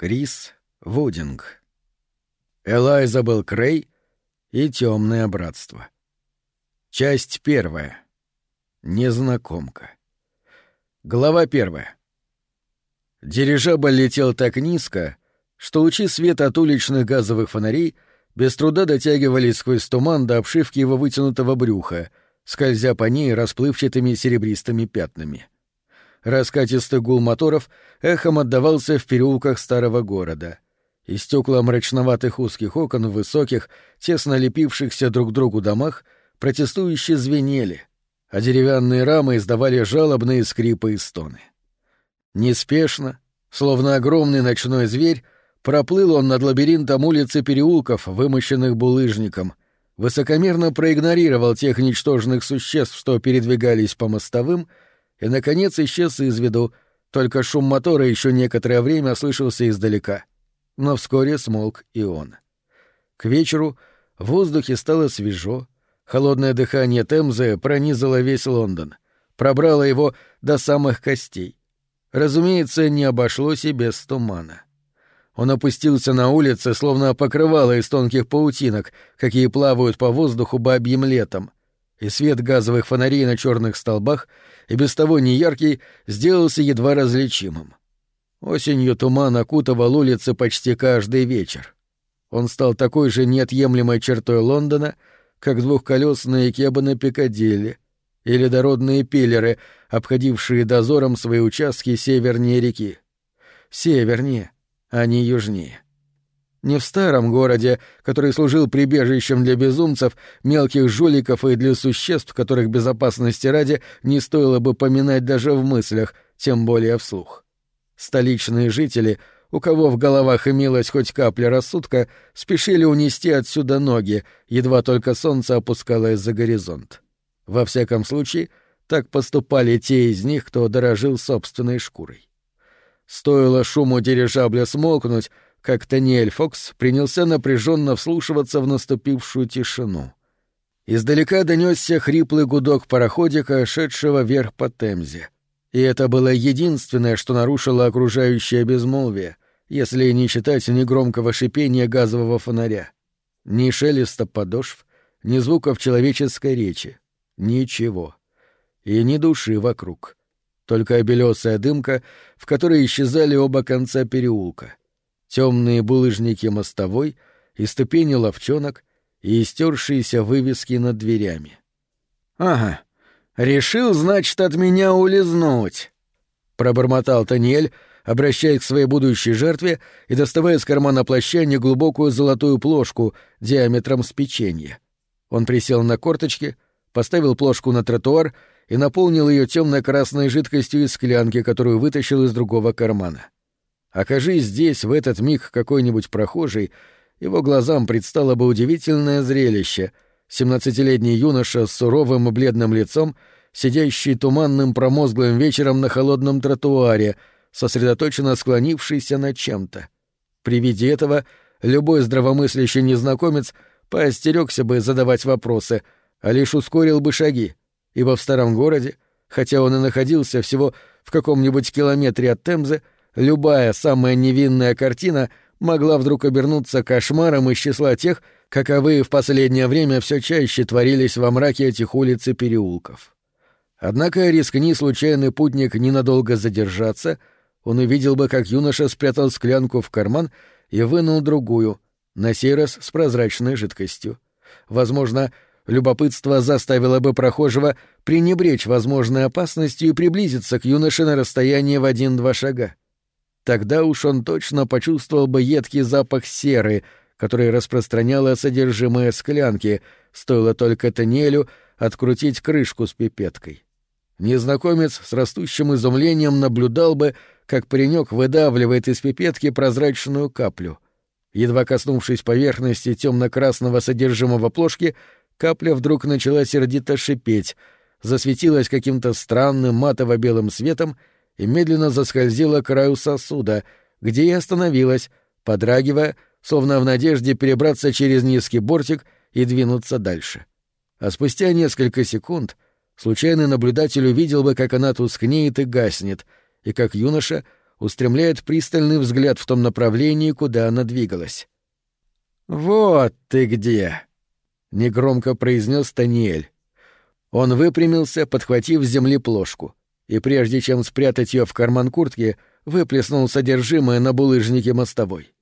Крис Вудинг. Элайзабел Крей и Темное братство. Часть первая. Незнакомка. Глава первая. Дирижабль летел так низко, что лучи света от уличных газовых фонарей без труда дотягивались сквозь туман до обшивки его вытянутого брюха, скользя по ней расплывчатыми серебристыми пятнами. Раскатистый гул моторов эхом отдавался в переулках старого города. И стекла мрачноватых узких окон в высоких, тесно лепившихся друг к другу домах протестующе звенели, а деревянные рамы издавали жалобные скрипы и стоны. Неспешно, словно огромный ночной зверь, проплыл он над лабиринтом улиц и переулков, вымощенных булыжником, высокомерно проигнорировал тех ничтожных существ, что передвигались по мостовым, и, наконец, исчез из виду, только шум мотора еще некоторое время слышался издалека. Но вскоре смолк и он. К вечеру в воздухе стало свежо, холодное дыхание Темзы пронизало весь Лондон, пробрало его до самых костей. Разумеется, не обошлось и без тумана. Он опустился на улице, словно покрывало из тонких паутинок, какие плавают по воздуху бабьим летом, и свет газовых фонарей на черных столбах — и без того неяркий, сделался едва различимым. Осенью туман окутывал улицы почти каждый вечер. Он стал такой же неотъемлемой чертой Лондона, как двухколесные кебаны Пикадилли или дородные пиллеры, обходившие дозором свои участки севернее реки. Севернее, а не южнее. Не в старом городе, который служил прибежищем для безумцев, мелких жуликов и для существ, которых безопасности ради не стоило бы поминать даже в мыслях, тем более вслух. Столичные жители, у кого в головах имелась хоть капля рассудка, спешили унести отсюда ноги, едва только солнце опускалось за горизонт. Во всяком случае, так поступали те из них, кто дорожил собственной шкурой. Стоило шуму дирижабля смолкнуть, как Таниэль Фокс принялся напряженно вслушиваться в наступившую тишину. Издалека донесся хриплый гудок пароходика, шедшего вверх по Темзе. И это было единственное, что нарушило окружающее безмолвие, если не считать негромкого шипения газового фонаря. Ни шелеста подошв, ни звуков человеческой речи. Ничего. И ни души вокруг. Только белесая дымка, в которой исчезали оба конца переулка темные булыжники мостовой и ступени ловчонок и истершиеся вывески над дверями. «Ага, решил, значит, от меня улизнуть», — пробормотал Таниэль, обращаясь к своей будущей жертве и доставая из кармана плаща неглубокую золотую плошку диаметром с печенье. Он присел на корточки, поставил плошку на тротуар и наполнил ее темно-красной жидкостью из склянки, которую вытащил из другого кармана. — Окажись здесь в этот миг какой-нибудь прохожий, его глазам предстало бы удивительное зрелище — семнадцатилетний юноша с суровым и бледным лицом, сидящий туманным промозглым вечером на холодном тротуаре, сосредоточенно склонившийся над чем-то. При виде этого любой здравомыслящий незнакомец поостерегся бы задавать вопросы, а лишь ускорил бы шаги, ибо в старом городе, хотя он и находился всего в каком-нибудь километре от Темзы, любая самая невинная картина могла вдруг обернуться кошмаром из числа тех, каковые в последнее время все чаще творились во мраке этих улиц и переулков. Однако рискни случайный путник ненадолго задержаться, он увидел бы, как юноша спрятал склянку в карман и вынул другую, на сей раз с прозрачной жидкостью. Возможно, любопытство заставило бы прохожего пренебречь возможной опасностью и приблизиться к юноше на расстояние в один-два шага. Тогда уж он точно почувствовал бы едкий запах серы, который распространяло содержимое склянки, стоило только Танелю открутить крышку с пипеткой. Незнакомец с растущим изумлением наблюдал бы, как паренек выдавливает из пипетки прозрачную каплю. Едва коснувшись поверхности темно-красного содержимого плошки, капля вдруг начала сердито шипеть, засветилась каким-то странным матово-белым светом — и медленно заскользила к краю сосуда, где и остановилась, подрагивая, словно в надежде перебраться через низкий бортик и двинуться дальше. А спустя несколько секунд случайный наблюдатель увидел бы, как она тускнеет и гаснет, и как юноша устремляет пристальный взгляд в том направлении, куда она двигалась. «Вот ты где!» — негромко произнес Таниэль. Он выпрямился, подхватив с земли плошку, и прежде чем спрятать ее в карман куртки, выплеснул содержимое на булыжнике мостовой.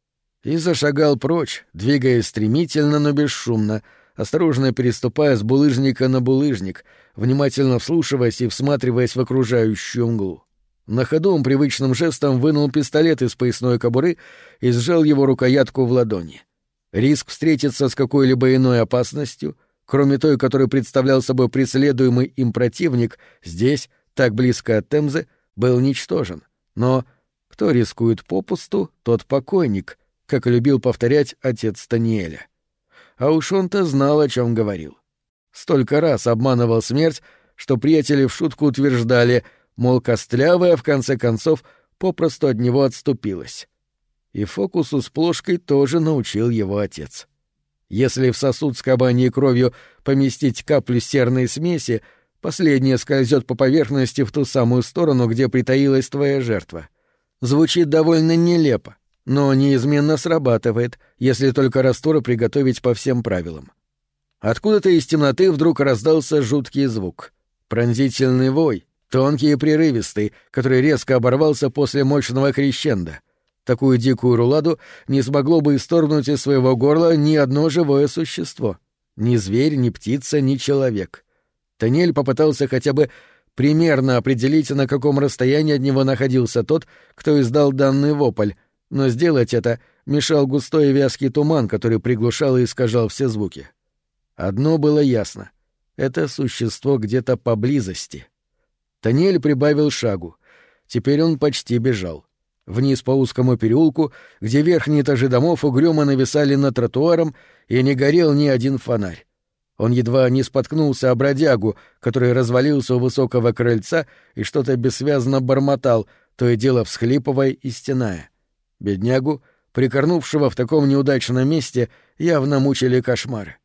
И зашагал прочь, двигаясь стремительно, но бесшумно, осторожно переступая с булыжника на булыжник, внимательно вслушиваясь и всматриваясь в окружающую мглу. На ходу он привычным жестом вынул пистолет из поясной кобуры и сжал его рукоятку в ладони. Риск встретиться с какой-либо иной опасностью, кроме той, которую представлял собой преследуемый им противник, здесь, так близко от Темзы, был ничтожен. Но кто рискует попусту, тот покойник, как любил повторять отец Таниэля. А уж он-то знал, о чем говорил. Столько раз обманывал смерть, что приятели в шутку утверждали, мол, костлявая, в конце концов, попросту от него отступилась. И фокусу с плошкой тоже научил его отец. Если в сосуд с кабаньей кровью поместить каплю серной смеси, последняя скользет по поверхности в ту самую сторону, где притаилась твоя жертва. Звучит довольно нелепо, но неизменно срабатывает, если только раствор приготовить по всем правилам. Откуда-то из темноты вдруг раздался жуткий звук. Пронзительный вой, тонкий и прерывистый, который резко оборвался после мощного крещенда. Такую дикую руладу не смогло бы исторгнуть из своего горла ни одно живое существо. Ни зверь, ни птица, ни человек. Танель попытался хотя бы примерно определить, на каком расстоянии от него находился тот, кто издал данный вопль, но сделать это мешал густой и вязкий туман, который приглушал и искажал все звуки. Одно было ясно — это существо где-то поблизости. Таниэль прибавил шагу. Теперь он почти бежал. Вниз по узкому переулку, где верхние этажи домов угрюмо нависали над тротуаром, и не горел ни один фонарь. Он едва не споткнулся о бродягу, который развалился у высокого крыльца и что-то бессвязно бормотал, то и дело всхлипывая и стеная. Беднягу, прикорнувшего в таком неудачном месте, явно мучили кошмары.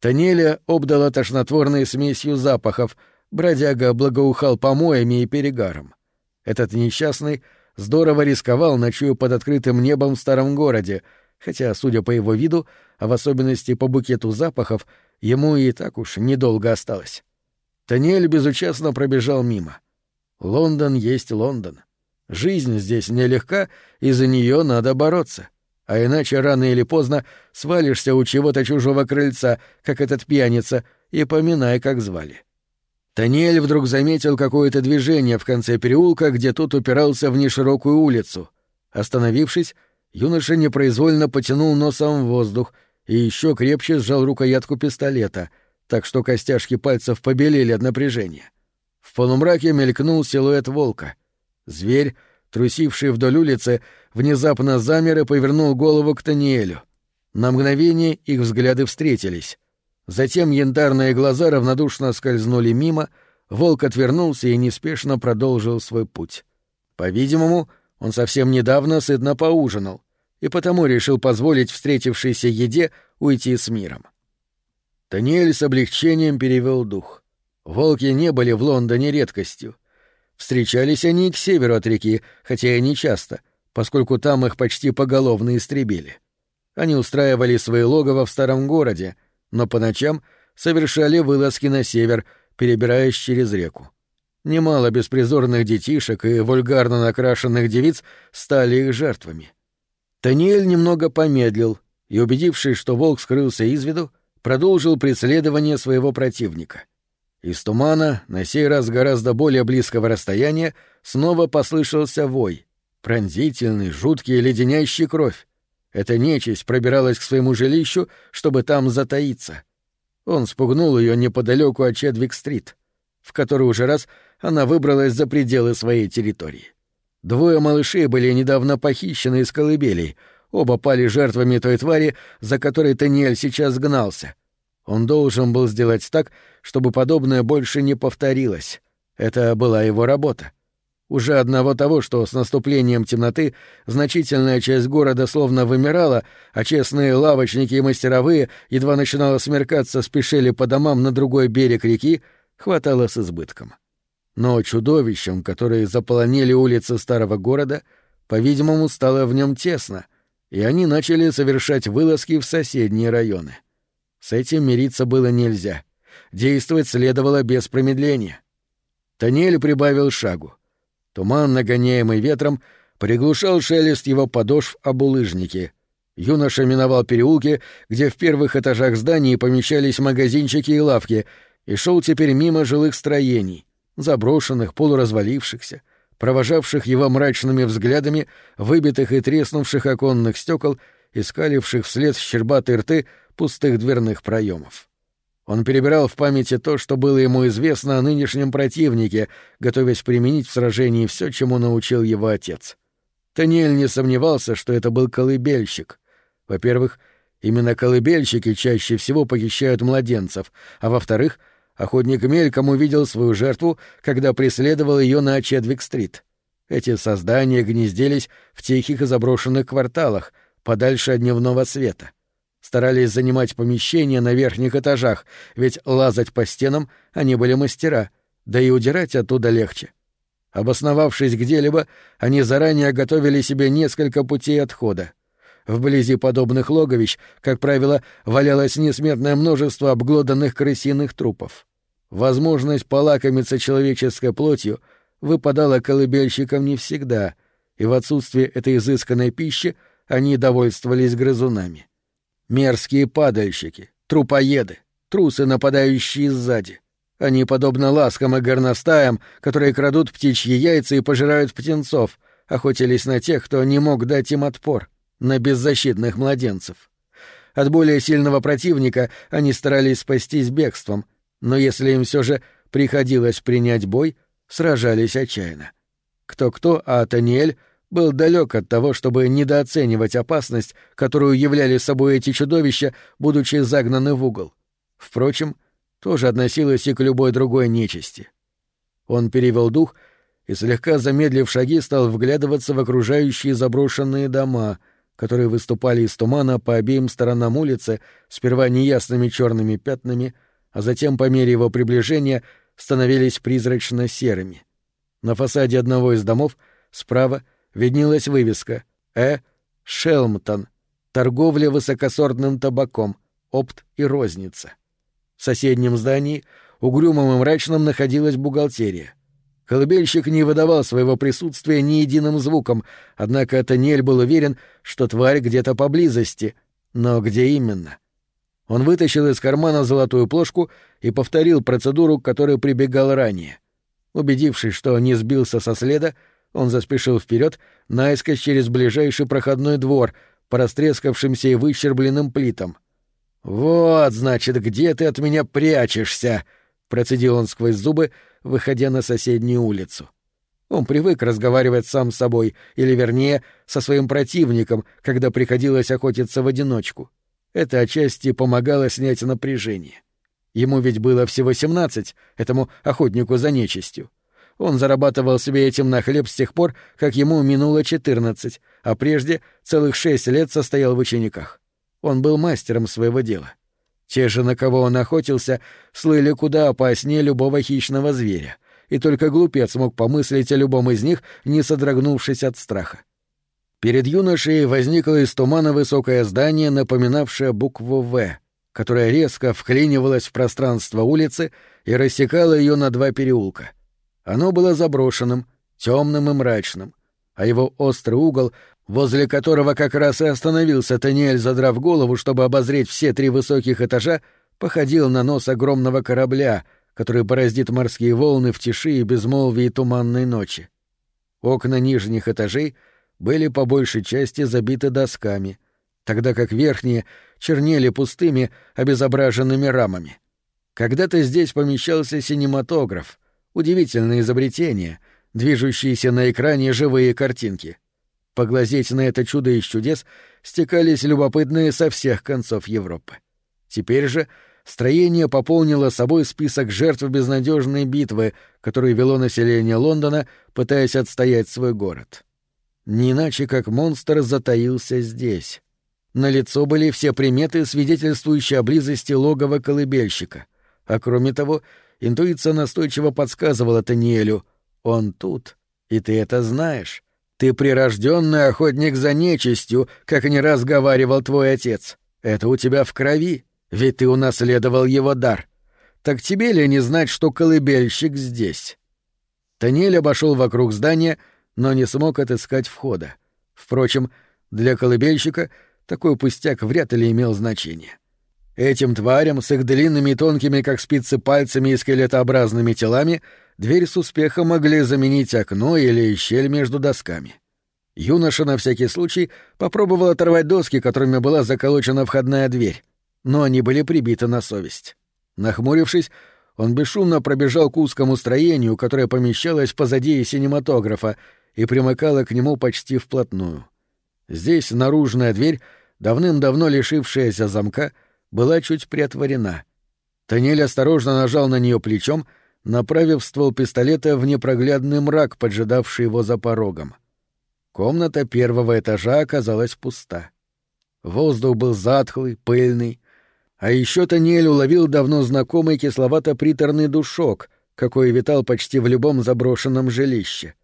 Танеля обдала тошнотворной смесью запахов, бродяга благоухал помоями и перегаром. Этот несчастный здорово рисковал, ночуя под открытым небом в старом городе, хотя, судя по его виду, а в особенности по букету запахов, ему и так уж недолго осталось. Таниэль безучастно пробежал мимо. Лондон есть Лондон. Жизнь здесь нелегка, и за нее надо бороться. А иначе рано или поздно свалишься у чего-то чужого крыльца, как этот пьяница, и поминай, как звали. Таниэль вдруг заметил какое-то движение в конце переулка, где тот упирался в неширокую улицу. Остановившись, юноша непроизвольно потянул носом в воздух и еще крепче сжал рукоятку пистолета, так что костяшки пальцев побелели от напряжения. В полумраке мелькнул силуэт волка — Зверь, трусивший вдоль улицы, внезапно замер и повернул голову к Таниэлю. На мгновение их взгляды встретились. Затем янтарные глаза равнодушно скользнули мимо, волк отвернулся и неспешно продолжил свой путь. По-видимому, он совсем недавно сытно поужинал, и потому решил позволить встретившейся еде уйти с миром. Таниэль с облегчением перевел дух. Волки не были в Лондоне редкостью — Встречались они к северу от реки, хотя и не часто, поскольку там их почти поголовно истребили. Они устраивали свои логово в старом городе, но по ночам совершали вылазки на север, перебираясь через реку. Немало беспризорных детишек и вульгарно накрашенных девиц стали их жертвами. Таниэль немного помедлил и, убедившись, что волк скрылся из виду, продолжил преследование своего противника — из тумана, на сей раз гораздо более близкого расстояния, снова послышался вой. Пронзительный, жуткий, леденящий кровь. Эта нечисть пробиралась к своему жилищу, чтобы там затаиться. Он спугнул ее неподалеку от Чедвик-стрит, в который уже раз она выбралась за пределы своей территории. Двое малышей были недавно похищены из колыбелей, оба пали жертвами той твари, за которой Таниэль сейчас гнался — он должен был сделать так, чтобы подобное больше не повторилось. Это была его работа. Уже одного того, что с наступлением темноты значительная часть города словно вымирала, а честные лавочники и мастеровые, едва начинало смеркаться, спешили по домам на другой берег реки, хватало с избытком. Но чудовищам, которые заполонили улицы старого города, По-видимому, стало в нем тесно, и они начали совершать вылазки в соседние районы. С этим мириться было нельзя. Действовать следовало без промедления. Таниэль прибавил шагу. Туман, нагоняемый ветром, приглушал шелест его подошв об улыжнике. Юноша миновал переулки, где в первых этажах зданий помещались магазинчики и лавки, и шел теперь мимо жилых строений, заброшенных, полуразвалившихся, провожавших его мрачными взглядами выбитых и треснувших оконных стекол и скаливших вслед щербатые рты пустых дверных проемов. Он перебирал в памяти то, что было ему известно о нынешнем противнике, готовясь применить в сражении все, чему научил его отец. Таниэль не сомневался, что это был колыбельщик. Во-первых, именно колыбельщики чаще всего похищают младенцев, а во-вторых, охотник мельком увидел свою жертву, когда преследовал ее на Чедвик-стрит. Эти создания гнездились в тихих и заброшенных кварталах, подальше от дневного света старались занимать помещения на верхних этажах, ведь лазать по стенам они были мастера, да и удирать оттуда легче. Обосновавшись где-либо, они заранее готовили себе несколько путей отхода. Вблизи подобных логовищ, как правило, валялось несметное множество обглоданных крысиных трупов. Возможность полакомиться человеческой плотью выпадала колыбельщикам не всегда, и в отсутствие этой изысканной пищи они довольствовались грызунами. Мерзкие падальщики, трупоеды, трусы, нападающие сзади. Они, подобно ласкам и горностаям, которые крадут птичьи яйца и пожирают птенцов, охотились на тех, кто не мог дать им отпор, на беззащитных младенцев. От более сильного противника они старались спастись бегством, но если им все же приходилось принять бой, сражались отчаянно. Кто-кто, а Таниэль был далек от того, чтобы недооценивать опасность, которую являли собой эти чудовища, будучи загнаны в угол. Впрочем, тоже относилось и к любой другой нечисти. Он перевел дух и, слегка замедлив шаги, стал вглядываться в окружающие заброшенные дома, которые выступали из тумана по обеим сторонам улицы, сперва неясными черными пятнами, а затем, по мере его приближения, становились призрачно-серыми. На фасаде одного из домов, справа, виднелась вывеска «Э. Шелмтон. Торговля высокосортным табаком. Опт и розница». В соседнем здании, угрюмом и мрачном, находилась бухгалтерия. Колыбельщик не выдавал своего присутствия ни единым звуком, однако Таниэль был уверен, что тварь где-то поблизости. Но где именно? Он вытащил из кармана золотую плошку и повторил процедуру, к которой прибегал ранее. Убедившись, что не сбился со следа, он заспешил вперед, наискось через ближайший проходной двор, по растрескавшимся и выщербленным плитам. «Вот, значит, где ты от меня прячешься?» — процедил он сквозь зубы, выходя на соседнюю улицу. Он привык разговаривать сам с собой, или, вернее, со своим противником, когда приходилось охотиться в одиночку. Это отчасти помогало снять напряжение. Ему ведь было всего семнадцать, этому охотнику за нечистью. Он зарабатывал себе этим на хлеб с тех пор, как ему минуло четырнадцать, а прежде целых шесть лет состоял в учениках. Он был мастером своего дела. Те же, на кого он охотился, слыли куда опаснее любого хищного зверя, и только глупец мог помыслить о любом из них, не содрогнувшись от страха. Перед юношей возникло из тумана высокое здание, напоминавшее букву «В», которая резко вклинивалась в пространство улицы и рассекала ее на два переулка — оно было заброшенным, темным и мрачным, а его острый угол, возле которого как раз и остановился Таниэль, задрав голову, чтобы обозреть все три высоких этажа, походил на нос огромного корабля, который бороздит морские волны в тиши и безмолвии туманной ночи. Окна нижних этажей были по большей части забиты досками, тогда как верхние чернели пустыми, обезображенными рамами. Когда-то здесь помещался синематограф — Удивительное изобретение, движущиеся на экране живые картинки. Поглазеть на это чудо из чудес стекались любопытные со всех концов Европы. Теперь же строение пополнило собой список жертв безнадежной битвы, которую вело население Лондона, пытаясь отстоять свой город. Не иначе, как монстр затаился здесь. На лицо были все приметы, свидетельствующие о близости логова колыбельщика. А кроме того, Интуиция настойчиво подсказывала Таниэлю. «Он тут, и ты это знаешь. Ты прирожденный охотник за нечистью, как не раз говаривал твой отец. Это у тебя в крови, ведь ты унаследовал его дар. Так тебе ли не знать, что колыбельщик здесь?» Таниэль обошел вокруг здания, но не смог отыскать входа. Впрочем, для колыбельщика такой пустяк вряд ли имел значение. Этим тварям с их длинными и тонкими, как спицы, пальцами и скелетообразными телами дверь с успехом могли заменить окно или щель между досками. Юноша на всякий случай попробовал оторвать доски, которыми была заколочена входная дверь, но они были прибиты на совесть. Нахмурившись, он бесшумно пробежал к узкому строению, которое помещалось позади синематографа и примыкало к нему почти вплотную. Здесь наружная дверь, давным-давно лишившаяся замка, — была чуть приотворена. Танель осторожно нажал на нее плечом, направив ствол пистолета в непроглядный мрак, поджидавший его за порогом. Комната первого этажа оказалась пуста. Воздух был затхлый, пыльный. А еще Танель уловил давно знакомый кисловато-приторный душок, какой витал почти в любом заброшенном жилище.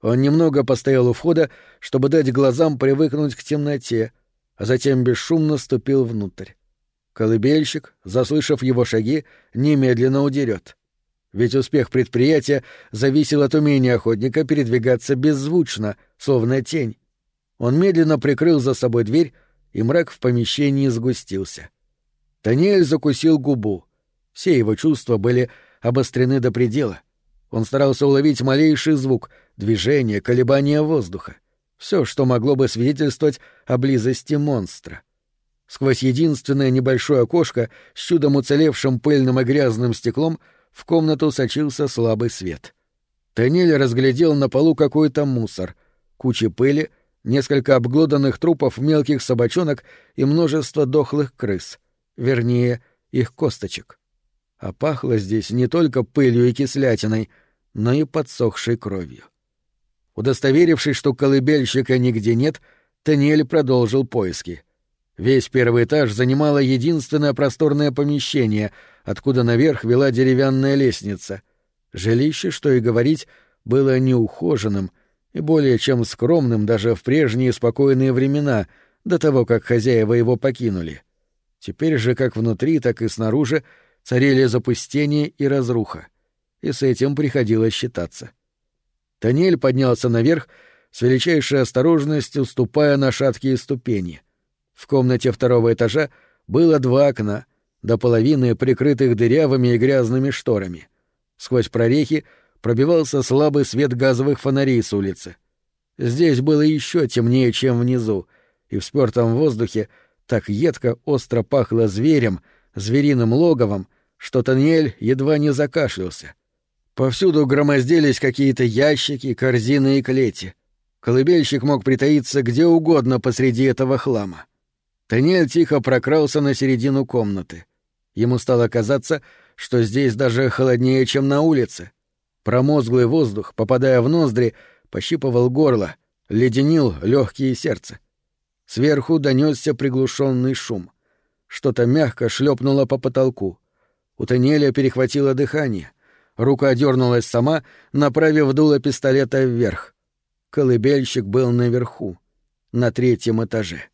Он немного постоял у входа, чтобы дать глазам привыкнуть к темноте, а затем бесшумно ступил внутрь. Колыбельщик, заслышав его шаги, немедленно удерет. Ведь успех предприятия зависел от умения охотника передвигаться беззвучно, словно тень. Он медленно прикрыл за собой дверь, и мрак в помещении сгустился. Таниэль закусил губу. Все его чувства были обострены до предела. Он старался уловить малейший звук, движение, колебание воздуха. Все, что могло бы свидетельствовать о близости монстра. Сквозь единственное небольшое окошко с чудом уцелевшим пыльным и грязным стеклом в комнату сочился слабый свет. Танель разглядел на полу какой-то мусор, кучи пыли, несколько обглоданных трупов мелких собачонок и множество дохлых крыс, вернее, их косточек. А пахло здесь не только пылью и кислятиной, но и подсохшей кровью. Удостоверившись, что колыбельщика нигде нет, Таниэль продолжил поиски — Весь первый этаж занимало единственное просторное помещение, откуда наверх вела деревянная лестница. Жилище, что и говорить, было неухоженным и более чем скромным даже в прежние спокойные времена, до того, как хозяева его покинули. Теперь же как внутри, так и снаружи царили запустение и разруха, и с этим приходилось считаться. Танель поднялся наверх, с величайшей осторожностью ступая на шаткие ступени — в комнате второго этажа было два окна, до половины прикрытых дырявыми и грязными шторами. Сквозь прорехи пробивался слабый свет газовых фонарей с улицы. Здесь было еще темнее, чем внизу, и в спёртом воздухе так едко остро пахло зверем, звериным логовом, что Таниэль едва не закашлялся. Повсюду громоздились какие-то ящики, корзины и клети. Колыбельщик мог притаиться где угодно посреди этого хлама. Таниэль тихо прокрался на середину комнаты. Ему стало казаться, что здесь даже холоднее, чем на улице. Промозглый воздух, попадая в ноздри, пощипывал горло, леденил легкие сердце. Сверху донесся приглушенный шум. Что-то мягко шлепнуло по потолку. У Таниэля перехватило дыхание. Рука дернулась сама, направив дуло пистолета вверх. Колыбельщик был наверху, на третьем этаже.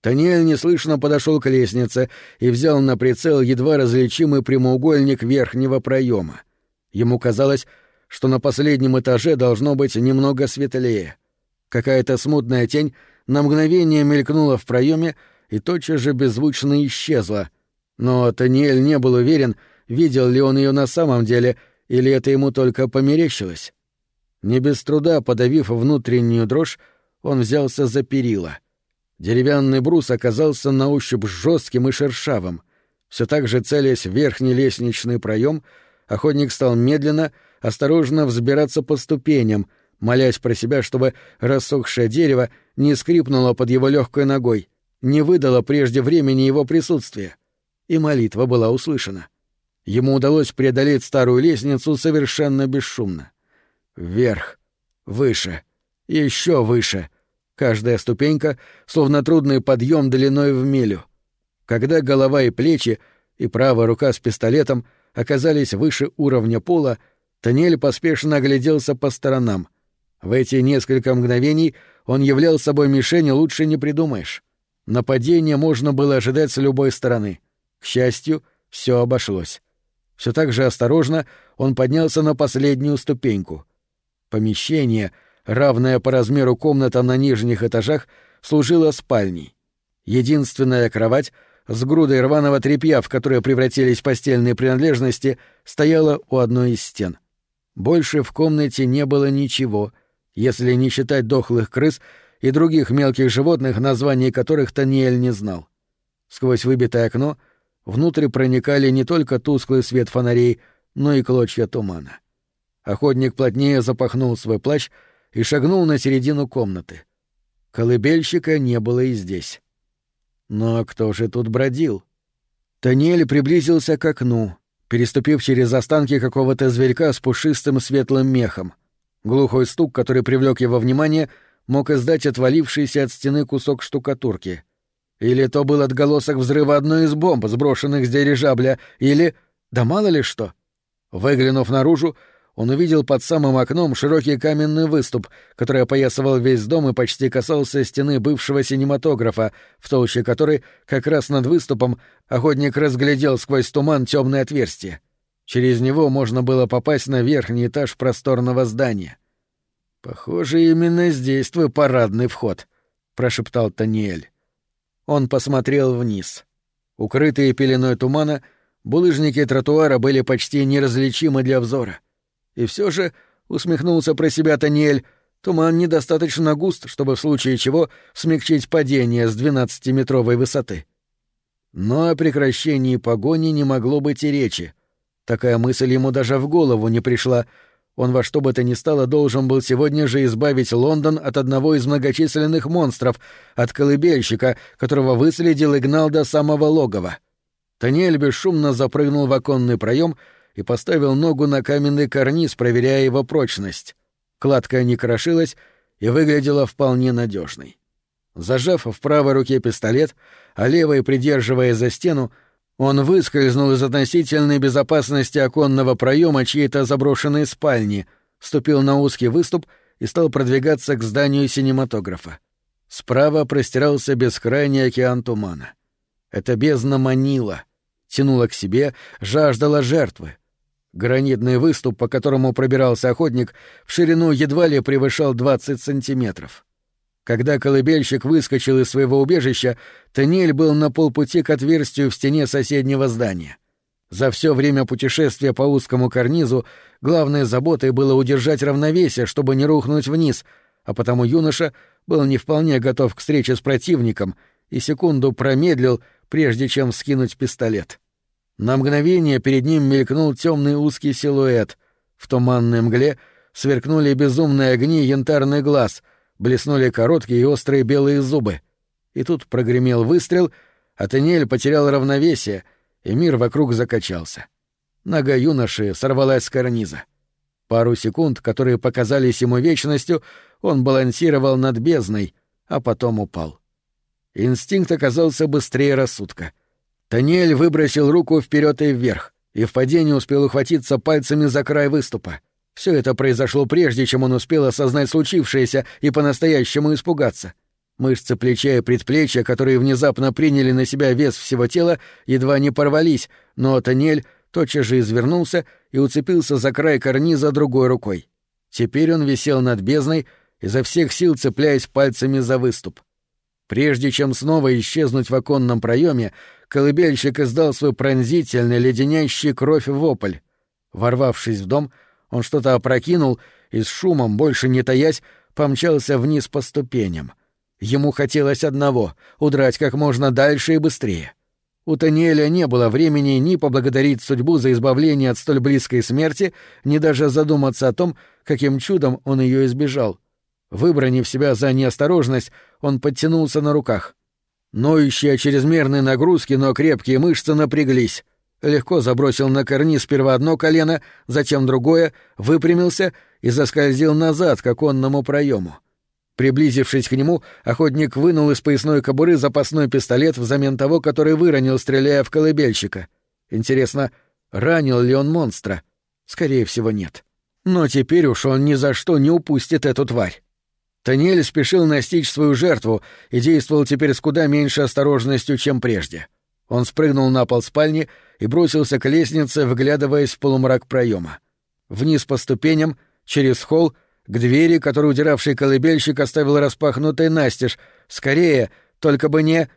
Таниэль неслышно подошел к лестнице и взял на прицел едва различимый прямоугольник верхнего проема. Ему казалось, что на последнем этаже должно быть немного светлее. Какая-то смутная тень на мгновение мелькнула в проеме и тотчас же беззвучно исчезла. Но Таниэль не был уверен, видел ли он ее на самом деле, или это ему только померещилось. Не без труда подавив внутреннюю дрожь, он взялся за перила — Деревянный брус оказался на ощупь жестким и шершавым. Все так же целясь в верхний лестничный проем, охотник стал медленно, осторожно взбираться по ступеням, молясь про себя, чтобы рассохшее дерево не скрипнуло под его легкой ногой, не выдало прежде времени его присутствия. И молитва была услышана. Ему удалось преодолеть старую лестницу совершенно бесшумно. Вверх, выше, еще выше — Каждая ступенька словно трудный подъем длиной в милю. Когда голова и плечи и правая рука с пистолетом оказались выше уровня пола, Таниэль поспешно огляделся по сторонам. В эти несколько мгновений он являл собой мишень лучше не придумаешь. Нападение можно было ожидать с любой стороны. К счастью, все обошлось. Все так же осторожно он поднялся на последнюю ступеньку. Помещение, равное по размеру комнатам на нижних этажах, служило спальней. Единственная кровать с грудой рваного тряпья, в которое превратились постельные принадлежности, стояла у одной из стен. Больше в комнате не было ничего, если не считать дохлых крыс и других мелких животных, названий которых Таниэль не знал. Сквозь выбитое окно внутрь проникали не только тусклый свет фонарей, но и клочья тумана. Охотник плотнее запахнул свой плащ и шагнул на середину комнаты. Колыбельщика не было и здесь. Но кто же тут бродил? Таниэль приблизился к окну, переступив через останки какого-то зверька с пушистым светлым мехом. Глухой стук, который привлек его внимание, мог издать отвалившийся от стены кусок штукатурки. Или то был отголосок взрыва одной из бомб, сброшенных с дирижабля, или... да мало ли что. Выглянув наружу, он увидел под самым окном широкий каменный выступ, который опоясывал весь дом и почти касался стены бывшего синематографа, в толще которой, как раз над выступом, охотник разглядел сквозь туман темное отверстие. Через него можно было попасть на верхний этаж просторного здания. «Похоже, именно здесь твой парадный вход», — прошептал Таниэль. Он посмотрел вниз. Укрытые пеленой тумана, булыжники тротуара были почти неразличимы для взора — и все же, усмехнулся про себя Таниэль, туман недостаточно густ, чтобы в случае чего смягчить падение с двенадцатиметровой высоты. Но о прекращении погони не могло быть и речи. Такая мысль ему даже в голову не пришла. Он во что бы то ни стало должен был сегодня же избавить Лондон от одного из многочисленных монстров, от колыбельщика, которого выследил и гнал до самого логова. Таниэль бесшумно запрыгнул в оконный проем и поставил ногу на каменный карниз, проверяя его прочность. Кладка не крошилась и выглядела вполне надежной. Зажав в правой руке пистолет, а левой придерживая за стену, он выскользнул из относительной безопасности оконного проема чьей-то заброшенной спальни, ступил на узкий выступ и стал продвигаться к зданию синематографа. Справа простирался бескрайний океан тумана. Это бездна манила, тянула к себе, жаждала жертвы. Гранитный выступ, по которому пробирался охотник, в ширину едва ли превышал 20 сантиметров. Когда колыбельщик выскочил из своего убежища, Танель был на полпути к отверстию в стене соседнего здания. За все время путешествия по узкому карнизу главной заботой было удержать равновесие, чтобы не рухнуть вниз, а потому юноша был не вполне готов к встрече с противником и секунду промедлил, прежде чем скинуть пистолет. На мгновение перед ним мелькнул темный узкий силуэт. В туманной мгле сверкнули безумные огни янтарный глаз, блеснули короткие и острые белые зубы. И тут прогремел выстрел, а Танель потерял равновесие, и мир вокруг закачался. Нога юноши сорвалась с карниза. Пару секунд, которые показались ему вечностью, он балансировал над бездной, а потом упал. Инстинкт оказался быстрее рассудка — Таниэль выбросил руку вперед и вверх, и в падении успел ухватиться пальцами за край выступа. Все это произошло прежде, чем он успел осознать случившееся и по-настоящему испугаться. Мышцы плеча и предплечья, которые внезапно приняли на себя вес всего тела, едва не порвались, но Таниэль тотчас же извернулся и уцепился за край карниза другой рукой. Теперь он висел над бездной, изо всех сил цепляясь пальцами за выступ. Прежде чем снова исчезнуть в оконном проеме, колыбельщик издал свой пронзительный, леденящий кровь вопль. Ворвавшись в дом, он что-то опрокинул и с шумом, больше не таясь, помчался вниз по ступеням. Ему хотелось одного — удрать как можно дальше и быстрее. У Таниэля не было времени ни поблагодарить судьбу за избавление от столь близкой смерти, ни даже задуматься о том, каким чудом он ее избежал. Выбранив себя за неосторожность, он подтянулся на руках. Ноющие от чрезмерной нагрузки, но крепкие мышцы напряглись. Легко забросил на карниз сперва одно колено, затем другое, выпрямился и заскользил назад к оконному проему. Приблизившись к нему, охотник вынул из поясной кобуры запасной пистолет взамен того, который выронил, стреляя в колыбельщика. Интересно, ранил ли он монстра? Скорее всего, нет. Но теперь уж он ни за что не упустит эту тварь. Таниэль спешил настичь свою жертву и действовал теперь с куда меньшей осторожностью, чем прежде. Он спрыгнул на пол спальни и бросился к лестнице, вглядываясь в полумрак проема. Вниз по ступеням, через холл, к двери, которую удиравший колыбельщик оставил распахнутой настежь. «Скорее! Только бы не...»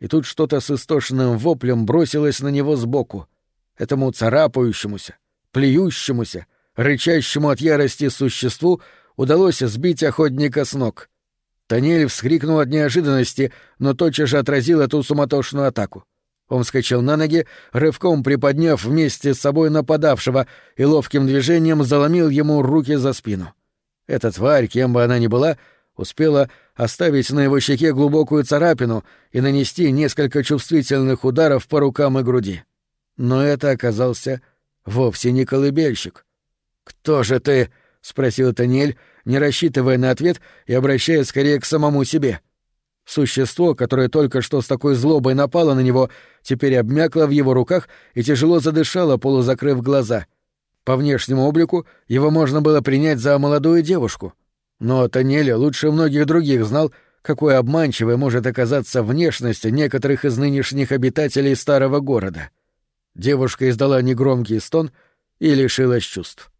И тут что-то с истошенным воплем бросилось на него сбоку. Этому царапающемуся, плюющемуся, рычащему от ярости существу удалось сбить охотника с ног. Танель вскрикнул от неожиданности, но тотчас же отразил эту суматошную атаку. Он вскочил на ноги, рывком приподняв вместе с собой нападавшего и ловким движением заломил ему руки за спину. Эта тварь, кем бы она ни была, успела оставить на его щеке глубокую царапину и нанести несколько чувствительных ударов по рукам и груди. Но это оказался вовсе не колыбельщик. «Кто же ты?» — спросил Таниэль, не рассчитывая на ответ и обращаясь скорее к самому себе. Существо, которое только что с такой злобой напало на него, теперь обмякло в его руках и тяжело задышало, полузакрыв глаза. По внешнему облику его можно было принять за молодую девушку. Но Таниэль лучше многих других знал, какой обманчивой может оказаться внешность некоторых из нынешних обитателей старого города. Девушка издала негромкий стон и лишилась чувств.